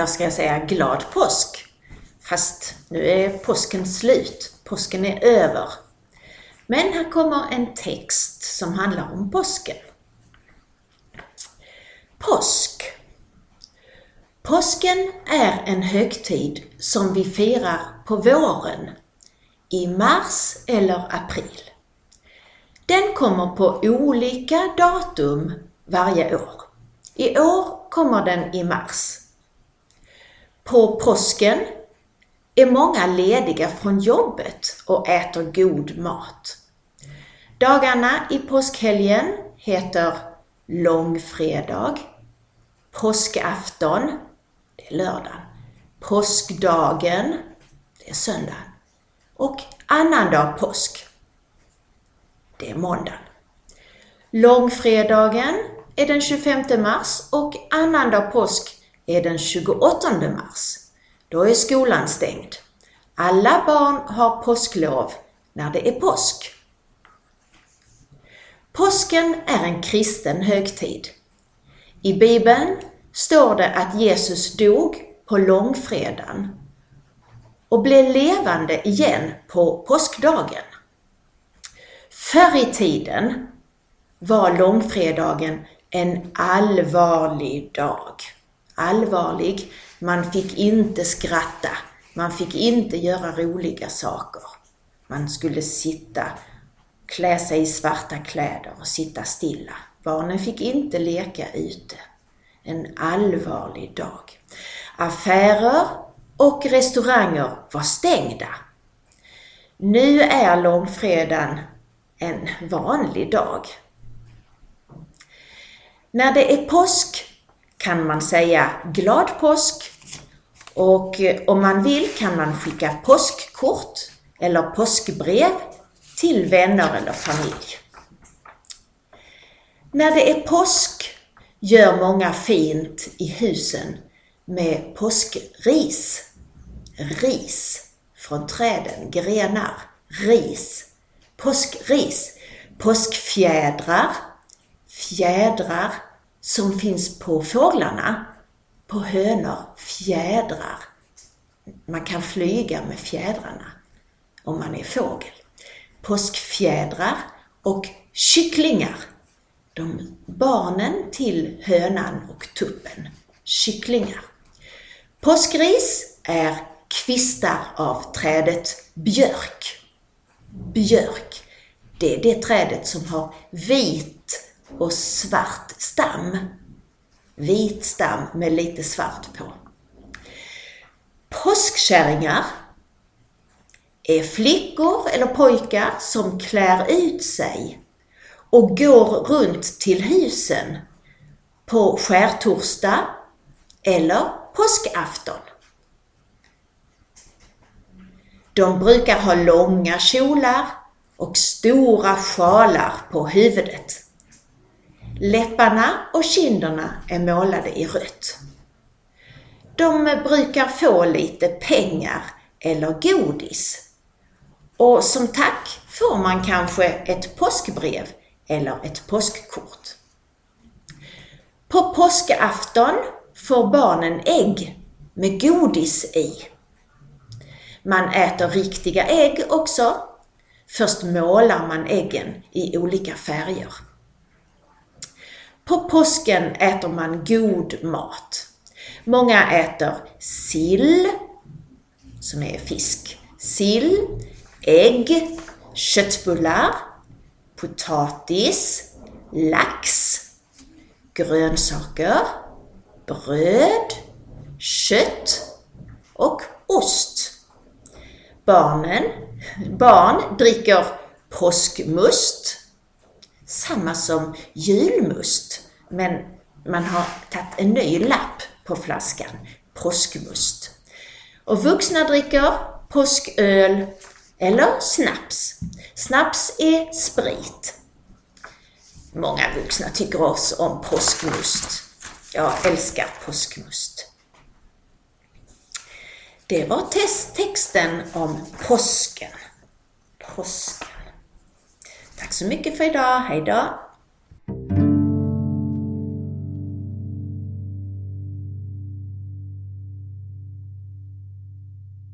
Eller ska jag säga glad påsk? Fast nu är påsken slut. Påsken är över. Men här kommer en text som handlar om påsken. Påsk. Påsken är en högtid som vi firar på våren, i mars eller april. Den kommer på olika datum varje år. I år kommer den i mars. På påsken är många lediga från jobbet och äter god mat. Dagarna i påskhelgen heter långfredag, påskafton, det är lördagen, påskdagen, det är söndagen och annandag påsk, det är måndagen. Långfredagen är den 25 mars och annandag påsk är den 28 mars. Då är skolan stängd. Alla barn har påsklov när det är påsk. Påsken är en kristen högtid. I Bibeln står det att Jesus dog på långfredagen och blev levande igen på påskdagen. Förr i tiden var långfredagen en allvarlig dag. Allvarlig, man fick inte skratta, man fick inte göra roliga saker. Man skulle sitta, klä sig i svarta kläder och sitta stilla. Barnen fick inte leka ute. En allvarlig dag. Affärer och restauranger var stängda. Nu är långfredagen en vanlig dag. När det är påsk kan man säga glad påsk. Och eh, om man vill kan man skicka påskkort eller påskbrev till vänner eller familj. När det är påsk gör många fint i husen med påskris. Ris från träden, grenar, ris, påskris, påskfjädrar, fjädrar som finns på fåglarna, på hönor, fjädrar. Man kan flyga med fjädrarna om man är fågel. Påskfjädrar och kycklingar. De barnen till hönan och tuppen. Kycklingar. Påskris är kvistar av trädet björk. Björk, det är det trädet som har vit och svart stam. Vit stam med lite svart på. Påskkärringar är flickor eller pojkar som klär ut sig och går runt till husen på skärtorsdag eller påskafton. De brukar ha långa kjolar och stora sjalar på huvudet. Läpparna och kinderna är målade i rött. De brukar få lite pengar eller godis. Och som tack får man kanske ett påskbrev eller ett påskkort. På påskafton får barnen ägg med godis i. Man äter riktiga ägg också. Först målar man äggen i olika färger. På påsken äter man god mat. Många äter sill, som är fisk, sill, ägg, köttbullar, potatis, lax, grönsaker, bröd, kött och ost. Barnen, barn dricker påskmust, samma som julmust, men man har tagit en ny lapp på flaskan, påskmust. Och vuxna dricker påsköl eller snaps. Snaps är sprit. Många vuxna tycker också om påskmust. Jag älskar påskmust. Det var texten om påsken. Påsken. Tack så mycket för idag. Hejdå!